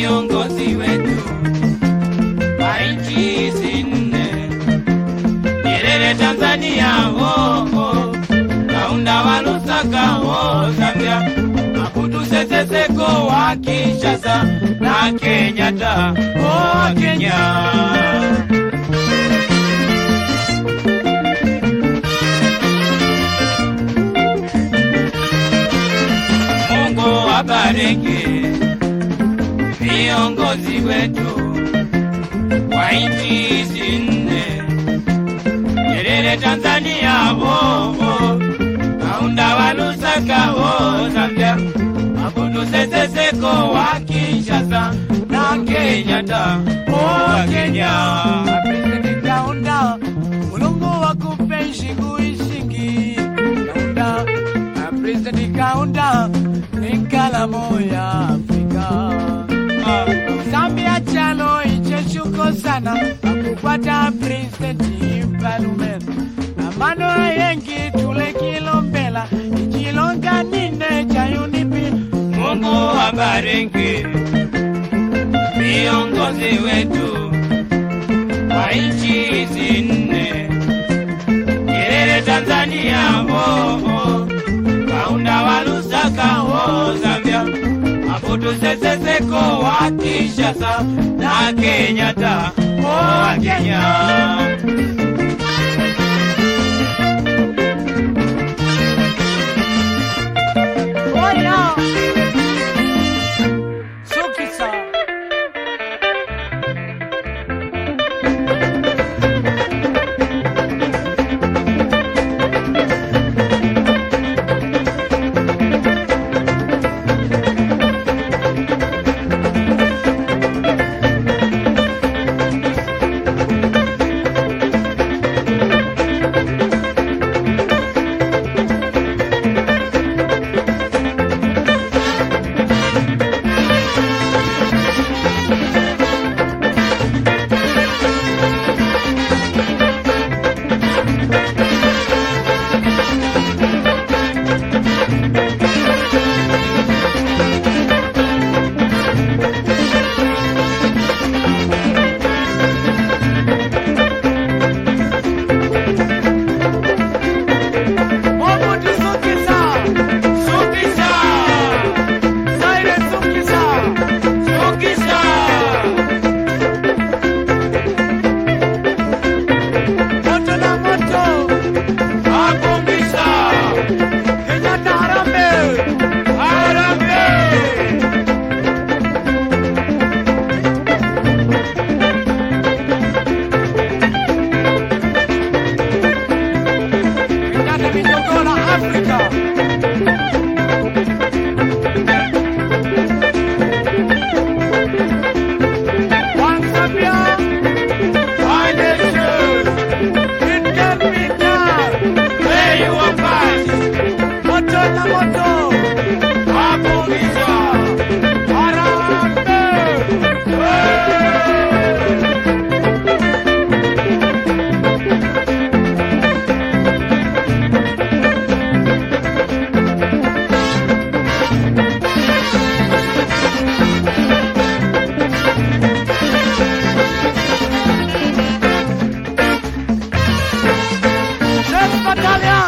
viongozi wetu wa nchi hizi nne. Nyerere Tanzania oh, oh. Kaunda wa Lusaka oh, Zambia Mabutu Sese Seko wa Kinshasa na Kenyatta oh, Kenya viongozi wetu wa nchi hizi nne, Nyerere Tanzania, oh, oh. Kaunda wa Lusaka, oh, Zambia, Mabutu Sese wa Kinshasa na Kenyatta, o Kenya. President Kaunda, kalamu akupe sana akupata President Palumen. Amano yengi tule kilombela ikilonga nine cha unipi. Mungu abariki viongozi wetu wa nchi hizi nne, Nyerere Tanzania, oh, oh. Kaunda wa Lusaka, oh, Zambia, Mabutu Seseseko wa Kinshasa na Kenyatta, oh,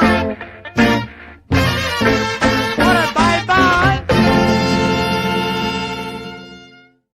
Bye.